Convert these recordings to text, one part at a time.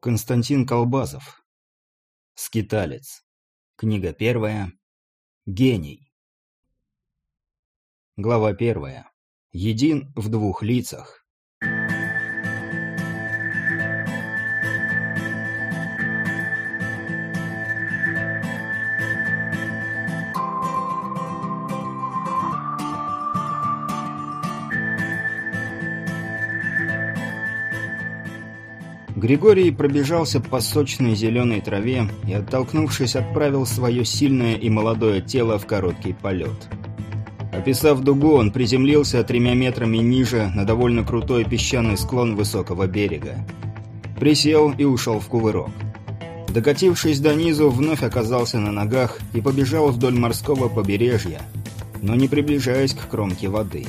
Константин Колбазов. Скиталец. Книга первая. Гений. Глава первая. Един в двух лицах. Григорий пробежался по сочной зеленой траве и, оттолкнувшись, отправил свое сильное и молодое тело в короткий полет. Описав дугу, он приземлился тремя метрами ниже на довольно крутой песчаный склон высокого берега. Присел и ушел в кувырок. Докатившись до низу, вновь оказался на ногах и побежал вдоль морского побережья, но не приближаясь к кромке воды.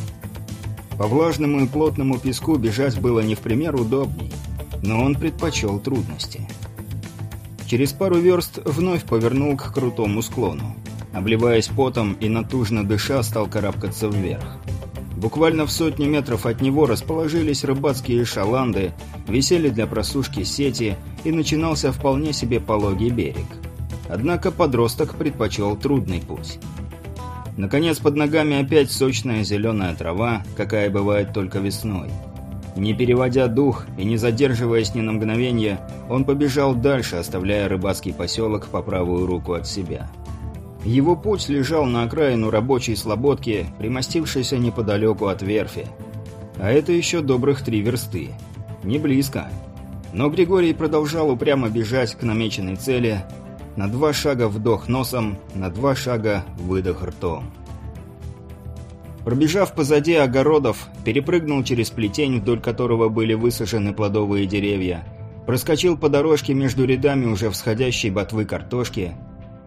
По влажному и плотному песку бежать было не в пример удобней но он предпочел трудности. Через пару верст вновь повернул к крутому склону. Обливаясь потом и натужно дыша, стал карабкаться вверх. Буквально в сотни метров от него расположились рыбацкие шаланды, висели для просушки сети и начинался вполне себе пологий берег. Однако подросток предпочел трудный путь. Наконец под ногами опять сочная зеленая трава, какая бывает только весной. Не переводя дух и не задерживаясь ни на мгновение, он побежал дальше, оставляя рыбацкий поселок по правую руку от себя. Его путь лежал на окраину рабочей слободки, примостившейся неподалеку от верфи. А это еще добрых три версты. Не близко. Но Григорий продолжал упрямо бежать к намеченной цели, на два шага вдох носом, на два шага выдох ртом. Пробежав позади огородов, перепрыгнул через плетень, вдоль которого были высажены плодовые деревья, проскочил по дорожке между рядами уже всходящей ботвы картошки,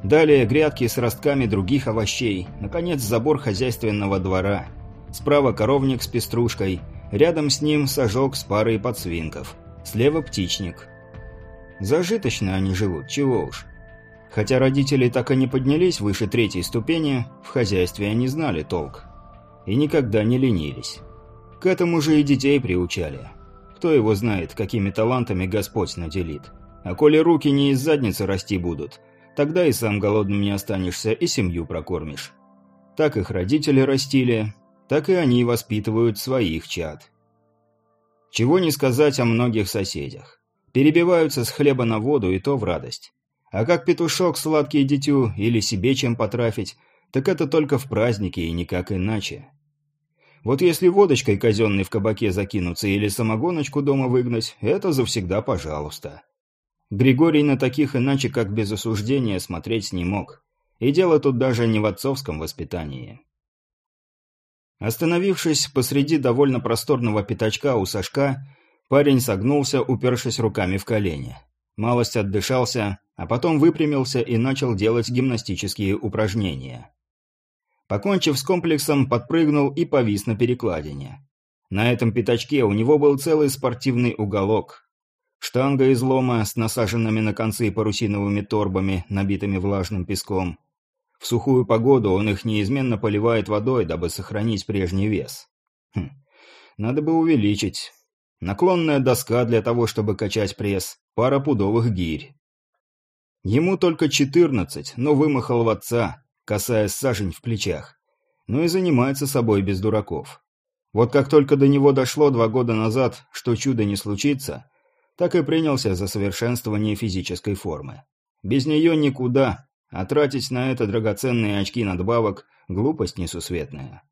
далее грядки с ростками других овощей, наконец забор хозяйственного двора, справа коровник с пеструшкой, рядом с ним сажок с парой подсвинков, слева птичник. Зажиточно они живут, чего уж. Хотя родители так и не поднялись выше третьей ступени, в хозяйстве они знали толк и никогда не ленились. К этому же и детей приучали. Кто его знает, какими талантами Господь наделит. А коли руки не из задницы расти будут, тогда и сам голодным не останешься, и семью прокормишь. Так их родители растили, так и они воспитывают своих чад. Чего не сказать о многих соседях. Перебиваются с хлеба на воду, и то в радость. А как петушок сладкий дитю или себе чем потрафить, так это только в праздники и никак иначе. Вот если водочкой казенной в кабаке закинуться или самогоночку дома выгнать, это завсегда пожалуйста. Григорий на таких иначе как без осуждения смотреть не мог. И дело тут даже не в отцовском воспитании. Остановившись посреди довольно просторного пятачка у Сашка, парень согнулся, упершись руками в колени. Малость отдышался, а потом выпрямился и начал делать гимнастические упражнения. Покончив с комплексом, подпрыгнул и повис на перекладине. На этом пятачке у него был целый спортивный уголок. Штанга из лома с насаженными на концы парусиновыми торбами, набитыми влажным песком. В сухую погоду он их неизменно поливает водой, дабы сохранить прежний вес. Хм, надо бы увеличить. Наклонная доска для того, чтобы качать пресс, пара пудовых гирь. Ему только четырнадцать, но вымахал в отца, касаясь сажень в плечах. Ну и занимается собой без дураков. Вот как только до него дошло два года назад, что чудо не случится, так и принялся за совершенствование физической формы. Без нее никуда, а тратить на это драгоценные очки надбавок – глупость несусветная.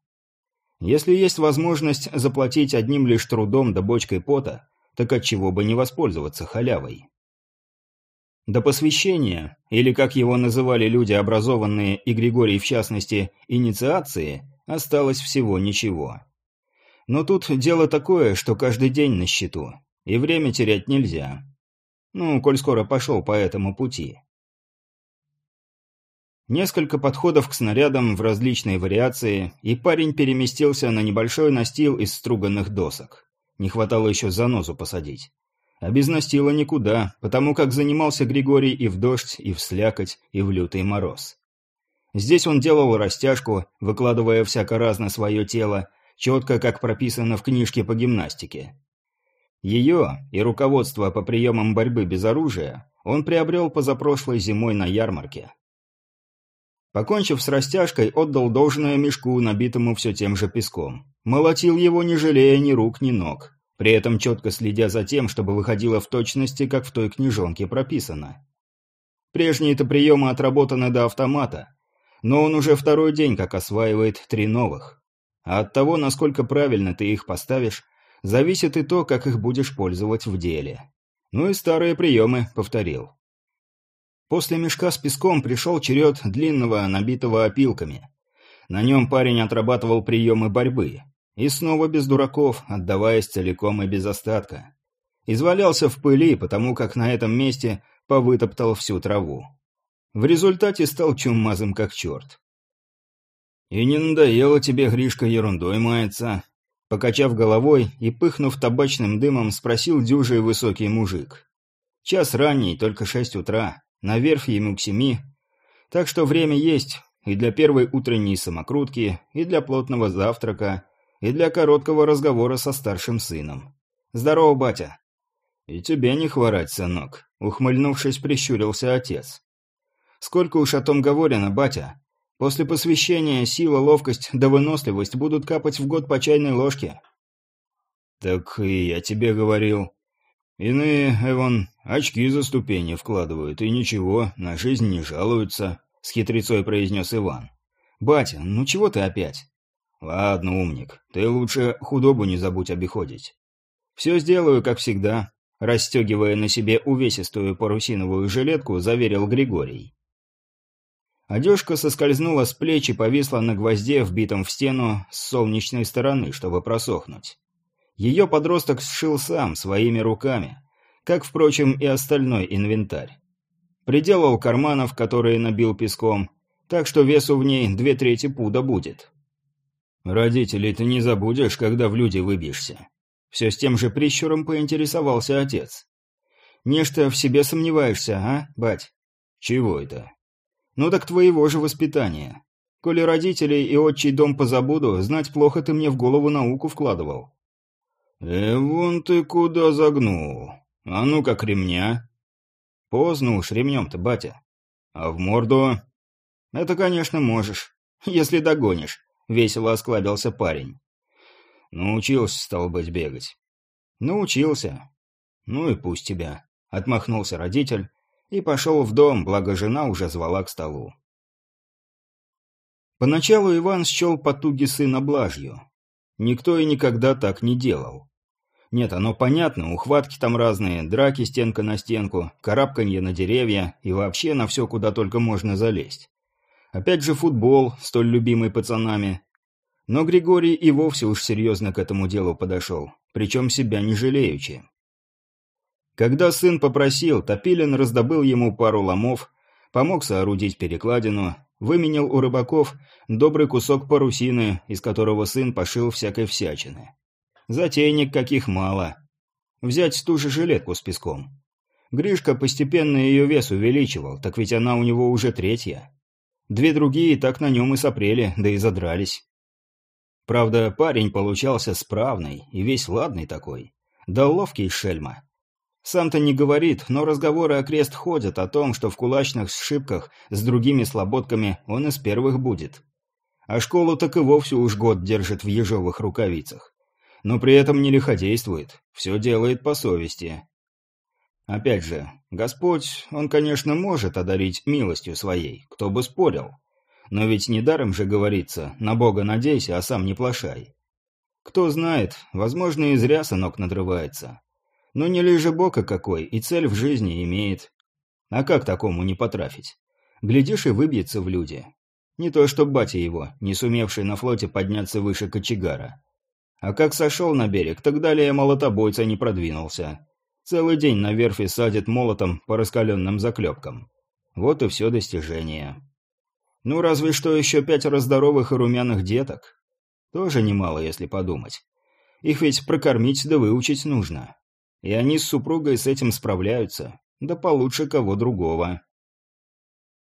Если есть возможность заплатить одним лишь трудом да бочкой пота, так отчего бы не воспользоваться халявой? До посвящения, или как его называли люди образованные, и Григорий в частности, инициации, осталось всего ничего. Но тут дело такое, что каждый день на счету. И время терять нельзя. Ну, коль скоро пошел по этому пути. Несколько подходов к снарядам в различной вариации, и парень переместился на небольшой настил из струганных досок. Не хватало еще занозу посадить. А без настила никуда, потому как занимался Григорий и в дождь, и в слякоть, и в лютый мороз. Здесь он делал растяжку, выкладывая всяко-разно свое тело, четко, как прописано в книжке по гимнастике. Ее и руководство по приемам борьбы без оружия он приобрел позапрошлой зимой на ярмарке. Покончив с растяжкой, отдал должное мешку, набитому все тем же песком. Молотил его, не жалея ни рук, ни ног, при этом четко следя за тем, чтобы выходило в точности, как в той книжонке прописано. Прежние-то приемы отработаны до автомата, но он уже второй день как осваивает три новых. А от того, насколько правильно ты их поставишь, зависит и то, как их будешь пользовать в деле. Ну и старые приемы повторил. После мешка с песком пришел черед длинного, набитого опилками. На нем парень отрабатывал приемы борьбы. И снова без дураков, отдаваясь целиком и без остатка. Извалялся в пыли, потому как на этом месте повытоптал всю траву. В результате стал чумазым как черт. «И не надоело тебе, Гришка, ерундой мается?» Покачав головой и пыхнув табачным дымом, спросил дюжий высокий мужик. Час ранний, только шесть утра, на верфь ему к семи, так что время есть и для первой утренней самокрутки, и для плотного завтрака, и для короткого разговора со старшим сыном. «Здорово, батя!» «И тебе не хворать, сынок», — ухмыльнувшись, прищурился отец. «Сколько уж о том говорено, батя. После посвящения сила, ловкость да выносливость будут капать в год по чайной ложке. Так и я тебе говорил. Иные, Эван, очки за ступени вкладывают, и ничего, на жизнь не жалуются, с хитрецой произнес Иван. Батя, ну чего ты опять? Ладно, умник, ты лучше худобу не забудь обиходить. Все сделаю, как всегда, расстегивая на себе увесистую парусиновую жилетку, заверил Григорий. Одежка соскользнула с плеч и повисла на гвозде, вбитом в стену с солнечной стороны, чтобы просохнуть. Ее подросток сшил сам, своими руками, как, впрочем, и остальной инвентарь. Приделал карманов, которые набил песком, так что весу в ней две трети пуда будет. «Родителей ты не забудешь, когда в люди выбьешься». Все с тем же прищуром поинтересовался отец. «Нечто в себе сомневаешься, а, бать?» «Чего это?» Ну так твоего же воспитания. Коли родителей и отчий дом позабуду, знать плохо ты мне в голову науку вкладывал. Э, вон ты куда загнул. А ну как ремня. Поздно уж ремнем-то, батя. А в морду? Это, конечно, можешь. Если догонишь. Весело осклабился парень. Научился, стал быть, бегать. Научился. Ну и пусть тебя. Отмахнулся родитель и пошел в дом, благо жена уже звала к столу. Поначалу Иван счел потуги сына блажью. Никто и никогда так не делал. Нет, оно понятно, ухватки там разные, драки стенка на стенку, карабканье на деревья и вообще на все, куда только можно залезть. Опять же футбол, столь любимый пацанами. Но Григорий и вовсе уж серьезно к этому делу подошел, причем себя не жалеючи. Когда сын попросил, Топилин раздобыл ему пару ломов, помог соорудить перекладину, выменял у рыбаков добрый кусок парусины, из которого сын пошил всякой всячины. Затейник каких мало. Взять ту же жилетку с песком. Гришка постепенно ее вес увеличивал, так ведь она у него уже третья. Две другие так на нем и сопрели, да и задрались. Правда, парень получался справный и весь ладный такой. Да ловкий шельма. Сам-то не говорит, но разговоры окрест ходят о том, что в кулачных сшибках с другими слободками он из первых будет. А школу так и вовсе уж год держит в ежовых рукавицах. Но при этом не лиходействует, все делает по совести. Опять же, Господь, Он, конечно, может одарить милостью своей, кто бы спорил. Но ведь недаром же говорится «на Бога надейся, а сам не плашай». Кто знает, возможно, и зря сынок надрывается. Но не лежебока какой, и цель в жизни имеет. А как такому не потрафить? Глядишь, и выбьется в люди. Не то что батя его, не сумевший на флоте подняться выше кочегара. А как сошел на берег, так далее молотобойца не продвинулся. Целый день на верфи садит молотом по раскаленным заклепкам. Вот и все достижение. Ну, разве что еще пятеро здоровых и румяных деток. Тоже немало, если подумать. Их ведь прокормить да выучить нужно. И они с супругой с этим справляются. Да получше кого другого.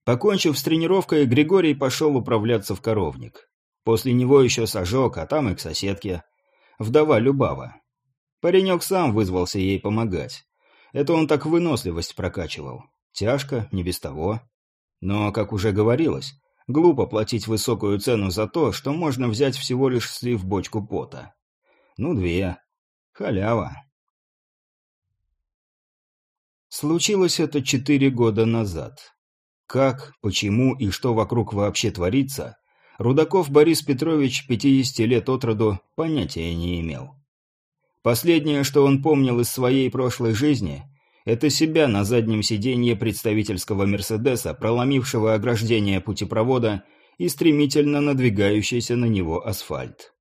Покончив с тренировкой, Григорий пошел управляться в коровник. После него еще сажок, а там и к соседке. Вдова Любава. Паренек сам вызвался ей помогать. Это он так выносливость прокачивал. Тяжко, не без того. Но, как уже говорилось, глупо платить высокую цену за то, что можно взять всего лишь слив бочку пота. Ну, две. Халява. Случилось это четыре года назад. Как, почему и что вокруг вообще творится, Рудаков Борис Петрович, 50 лет от роду, понятия не имел. Последнее, что он помнил из своей прошлой жизни, это себя на заднем сиденье представительского «Мерседеса», проломившего ограждение путепровода и стремительно надвигающийся на него асфальт.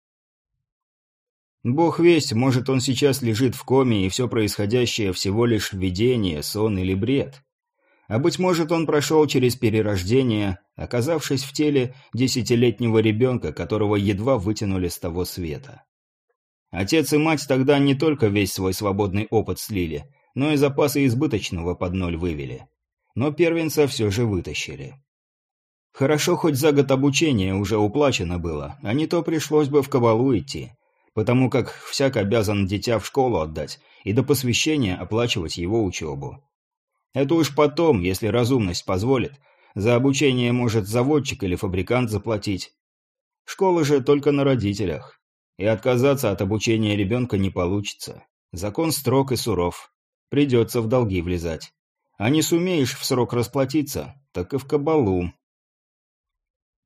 Бог весть, может, он сейчас лежит в коме, и все происходящее всего лишь видение, сон или бред. А быть может, он прошел через перерождение, оказавшись в теле десятилетнего ребенка, которого едва вытянули с того света. Отец и мать тогда не только весь свой свободный опыт слили, но и запасы избыточного под ноль вывели. Но первенца все же вытащили. Хорошо, хоть за год обучения уже уплачено было, а не то пришлось бы в кабалу идти, потому как всяк обязан дитя в школу отдать и до посвящения оплачивать его учебу. Это уж потом, если разумность позволит, за обучение может заводчик или фабрикант заплатить. Школа же только на родителях. И отказаться от обучения ребенка не получится. Закон строг и суров. Придется в долги влезать. А не сумеешь в срок расплатиться, так и в кабалу.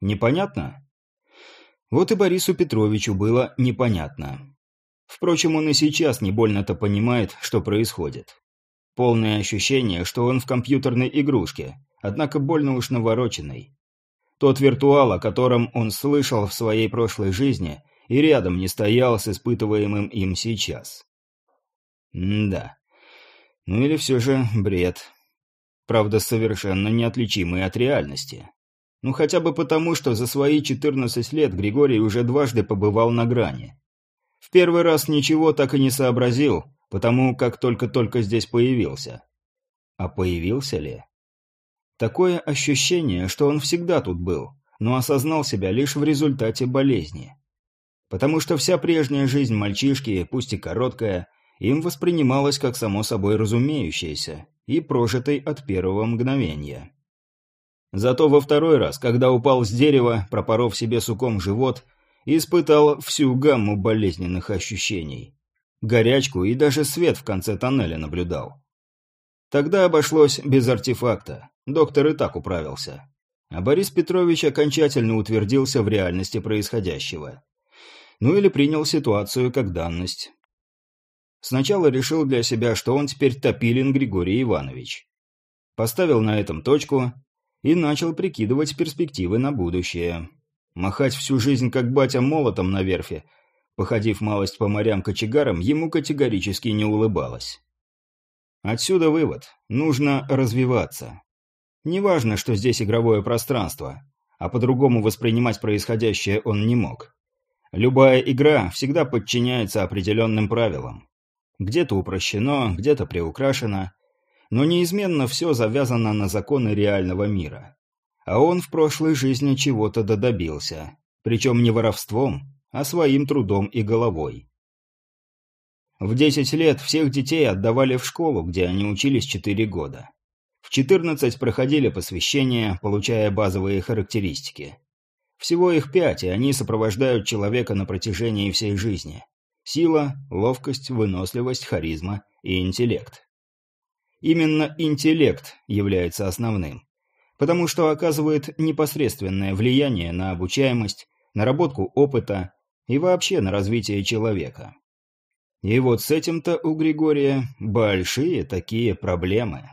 Непонятно? Вот и Борису Петровичу было непонятно. Впрочем, он и сейчас не больно-то понимает, что происходит. Полное ощущение, что он в компьютерной игрушке, однако больно уж навороченной. Тот виртуал, о котором он слышал в своей прошлой жизни, и рядом не стоял с испытываемым им сейчас. Да. Ну или все же бред. Правда, совершенно неотличимый от реальности. Ну хотя бы потому, что за свои 14 лет Григорий уже дважды побывал на грани. В первый раз ничего так и не сообразил, потому как только-только здесь появился. А появился ли? Такое ощущение, что он всегда тут был, но осознал себя лишь в результате болезни. Потому что вся прежняя жизнь мальчишки, пусть и короткая, им воспринималась как само собой разумеющаяся и прожитой от первого мгновения. Зато во второй раз, когда упал с дерева, пропоров себе суком живот, испытал всю гамму болезненных ощущений горячку и даже свет в конце тоннеля наблюдал. Тогда обошлось без артефакта. Доктор и так управился. А Борис Петрович окончательно утвердился в реальности происходящего. Ну или принял ситуацию как данность. Сначала решил для себя, что он теперь Топилин Григорий Иванович. Поставил на этом точку и начал прикидывать перспективы на будущее. Махать всю жизнь как батя молотом на верфи Походив малость по морям-кочегарам, ему категорически не улыбалось. Отсюда вывод. Нужно развиваться. Неважно, что здесь игровое пространство, а по-другому воспринимать происходящее он не мог. Любая игра всегда подчиняется определенным правилам. Где-то упрощено, где-то приукрашено, но неизменно все завязано на законы реального мира. А он в прошлой жизни чего-то додобился. Причем не воровством, а своим трудом и головой. В 10 лет всех детей отдавали в школу, где они учились 4 года. В 14 проходили посвящения, получая базовые характеристики. Всего их пять, и они сопровождают человека на протяжении всей жизни. Сила, ловкость, выносливость, харизма и интеллект. Именно интеллект является основным, потому что оказывает непосредственное влияние на обучаемость, наработку опыта, и вообще на развитие человека. И вот с этим-то у Григория большие такие проблемы.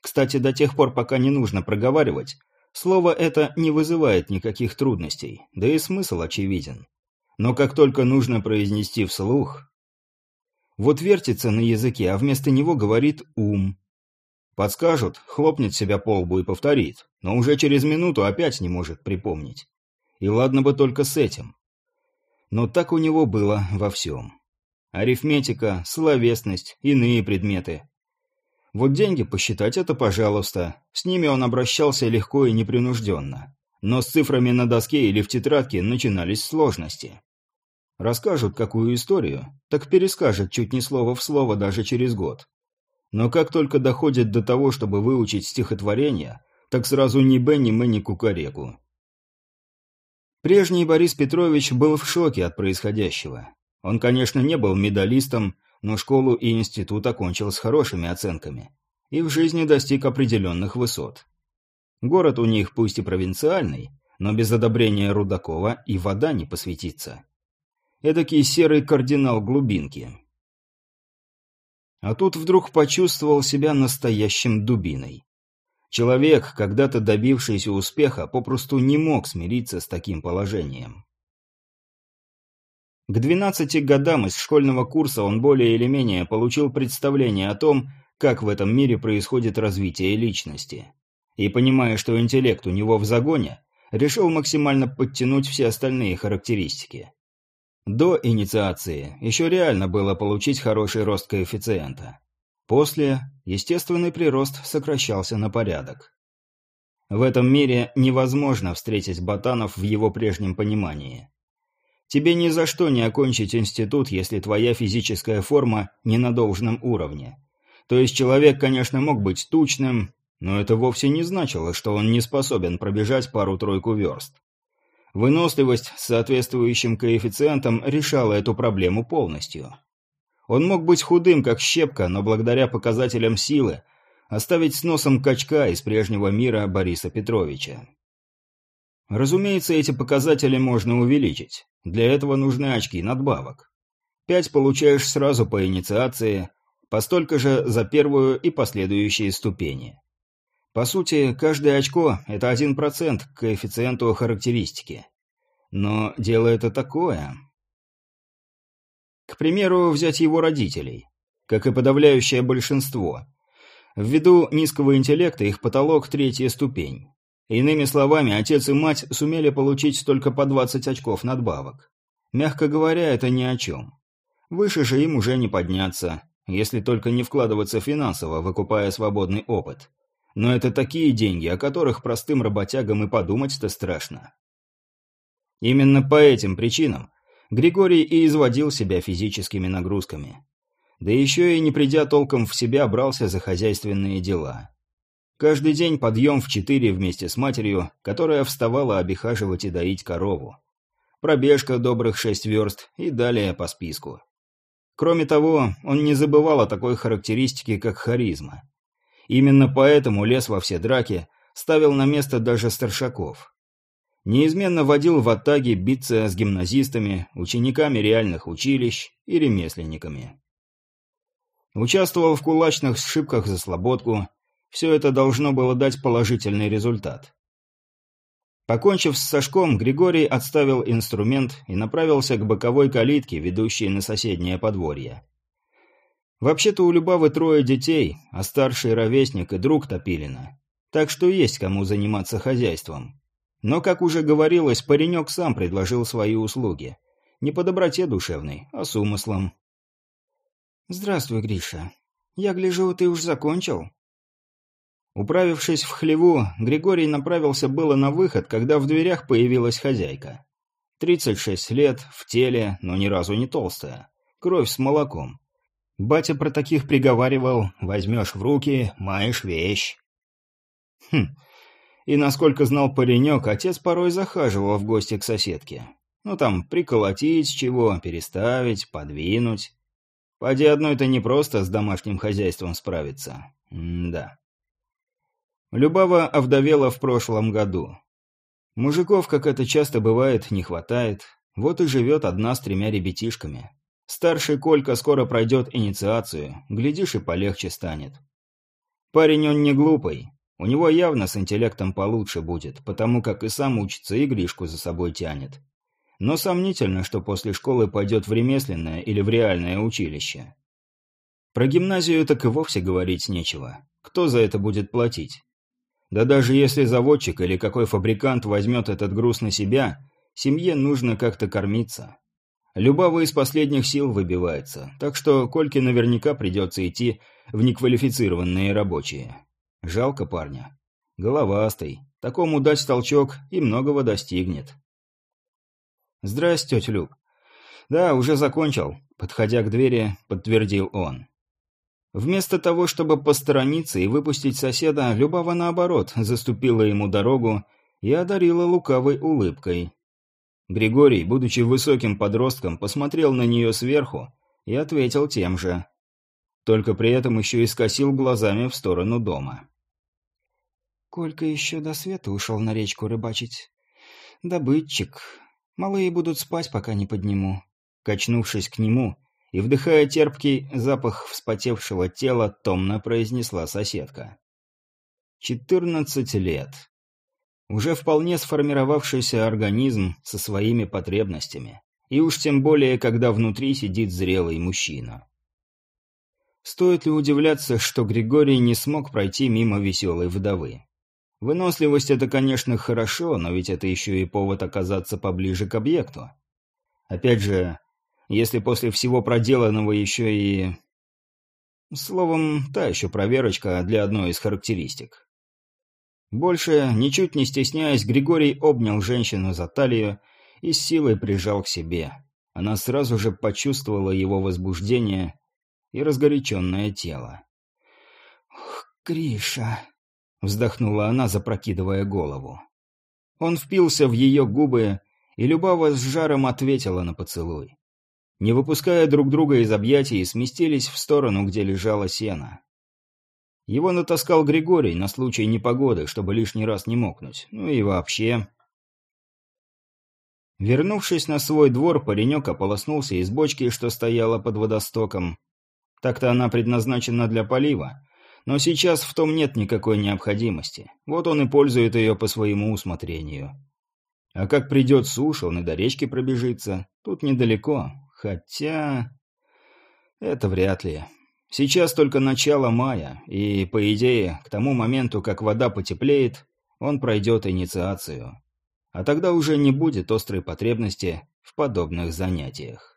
Кстати, до тех пор, пока не нужно проговаривать, слово это не вызывает никаких трудностей, да и смысл очевиден. Но как только нужно произнести вслух... Вот вертится на языке, а вместо него говорит ум. Подскажут, хлопнет себя по лбу и повторит, но уже через минуту опять не может припомнить. И ладно бы только с этим. Но так у него было во всем. Арифметика, словесность, иные предметы. Вот деньги посчитать это пожалуйста. С ними он обращался легко и непринужденно. Но с цифрами на доске или в тетрадке начинались сложности. Расскажут какую историю, так перескажет чуть не слово в слово даже через год. Но как только доходит до того, чтобы выучить стихотворение, так сразу ни Б, ни М, ни Кукареку. Прежний Борис Петрович был в шоке от происходящего. Он, конечно, не был медалистом, но школу и институт окончил с хорошими оценками. И в жизни достиг определенных высот. Город у них пусть и провинциальный, но без одобрения Рудакова и вода не посветится. Эдакий серый кардинал глубинки. А тут вдруг почувствовал себя настоящим дубиной. Человек, когда-то добившийся успеха, попросту не мог смириться с таким положением. К 12 годам из школьного курса он более или менее получил представление о том, как в этом мире происходит развитие личности. И понимая, что интеллект у него в загоне, решил максимально подтянуть все остальные характеристики. До инициации еще реально было получить хороший рост коэффициента. После естественный прирост сокращался на порядок. В этом мире невозможно встретить ботанов в его прежнем понимании. Тебе ни за что не окончить институт, если твоя физическая форма не на должном уровне. То есть человек, конечно, мог быть тучным, но это вовсе не значило, что он не способен пробежать пару-тройку верст. Выносливость с соответствующим коэффициентом решала эту проблему полностью. Он мог быть худым, как щепка, но благодаря показателям силы оставить с носом качка из прежнего мира Бориса Петровича. Разумеется, эти показатели можно увеличить. Для этого нужны очки надбавок. Пять получаешь сразу по инициации, по столько же за первую и последующие ступени. По сути, каждое очко – это 1% к коэффициенту характеристики. Но дело это такое. К примеру, взять его родителей. Как и подавляющее большинство. Ввиду низкого интеллекта их потолок – третья ступень. Иными словами, отец и мать сумели получить только по 20 очков надбавок. Мягко говоря, это ни о чем. Выше же им уже не подняться, если только не вкладываться финансово, выкупая свободный опыт. Но это такие деньги, о которых простым работягам и подумать-то страшно. Именно по этим причинам Григорий и изводил себя физическими нагрузками. Да еще и не придя толком в себя, брался за хозяйственные дела. Каждый день подъем в четыре вместе с матерью, которая вставала обихаживать и доить корову. Пробежка добрых шесть верст и далее по списку. Кроме того, он не забывал о такой характеристике, как харизма. Именно поэтому лез во все драки, ставил на место даже старшаков неизменно водил в Атаге биться с гимназистами, учениками реальных училищ и ремесленниками. Участвовал в кулачных сшибках за слободку. Все это должно было дать положительный результат. Покончив с Сашком, Григорий отставил инструмент и направился к боковой калитке, ведущей на соседнее подворье. Вообще-то у Любавы трое детей, а старший ровесник и друг Топилина. Так что есть кому заниматься хозяйством. Но, как уже говорилось, паренек сам предложил свои услуги. Не по доброте душевной, а с умыслом. «Здравствуй, Гриша. Я гляжу, ты уж закончил?» Управившись в хлеву, Григорий направился было на выход, когда в дверях появилась хозяйка. Тридцать шесть лет, в теле, но ни разу не толстая. Кровь с молоком. Батя про таких приговаривал «возьмешь в руки, маешь вещь». Хм, и, насколько знал паренек, отец порой захаживал в гости к соседке. Ну там, приколотить чего, переставить, подвинуть. Поди одной-то не просто с домашним хозяйством справиться. М да. Любава овдовела в прошлом году. Мужиков, как это часто бывает, не хватает. Вот и живет одна с тремя ребятишками. Старший Колька скоро пройдет инициацию, глядишь и полегче станет. Парень он не глупый, у него явно с интеллектом получше будет, потому как и сам учится, и Гришку за собой тянет. Но сомнительно, что после школы пойдет в ремесленное или в реальное училище. Про гимназию так и вовсе говорить нечего. Кто за это будет платить? Да даже если заводчик или какой фабрикант возьмет этот груз на себя, семье нужно как-то кормиться. Любава из последних сил выбивается, так что Кольке наверняка придется идти в неквалифицированные рабочие. Жалко парня. Головастый. Такому дать толчок и многого достигнет. «Здрасте, тетя Люб». «Да, уже закончил», — подходя к двери, подтвердил он. Вместо того, чтобы посторониться и выпустить соседа, Любава, наоборот, заступила ему дорогу и одарила лукавой улыбкой. Григорий, будучи высоким подростком, посмотрел на нее сверху и ответил тем же. Только при этом еще и скосил глазами в сторону дома. «Колька еще до света ушел на речку рыбачить. Добытчик. Малые будут спать, пока не подниму». Качнувшись к нему и вдыхая терпкий запах вспотевшего тела, томно произнесла соседка. «Четырнадцать лет уже вполне сформировавшийся организм со своими потребностями. И уж тем более, когда внутри сидит зрелый мужчина. Стоит ли удивляться, что Григорий не смог пройти мимо веселой вдовы? Выносливость – это, конечно, хорошо, но ведь это еще и повод оказаться поближе к объекту. Опять же, если после всего проделанного еще и... Словом, та еще проверочка для одной из характеристик. Больше, ничуть не стесняясь, Григорий обнял женщину за талию и с силой прижал к себе. Она сразу же почувствовала его возбуждение и разгоряченное тело. «Ох, Гриша!» — вздохнула она, запрокидывая голову. Он впился в ее губы, и Любава с жаром ответила на поцелуй. Не выпуская друг друга из объятий, сместились в сторону, где лежала сена. Его натаскал Григорий на случай непогоды, чтобы лишний раз не мокнуть. Ну и вообще... Вернувшись на свой двор, паренек ополоснулся из бочки, что стояла под водостоком. Так-то она предназначена для полива, но сейчас в том нет никакой необходимости. Вот он и пользует ее по своему усмотрению. А как придет суша, он и до речки пробежится. Тут недалеко. Хотя... Это вряд ли. Сейчас только начало мая, и, по идее, к тому моменту, как вода потеплеет, он пройдет инициацию. А тогда уже не будет острой потребности в подобных занятиях.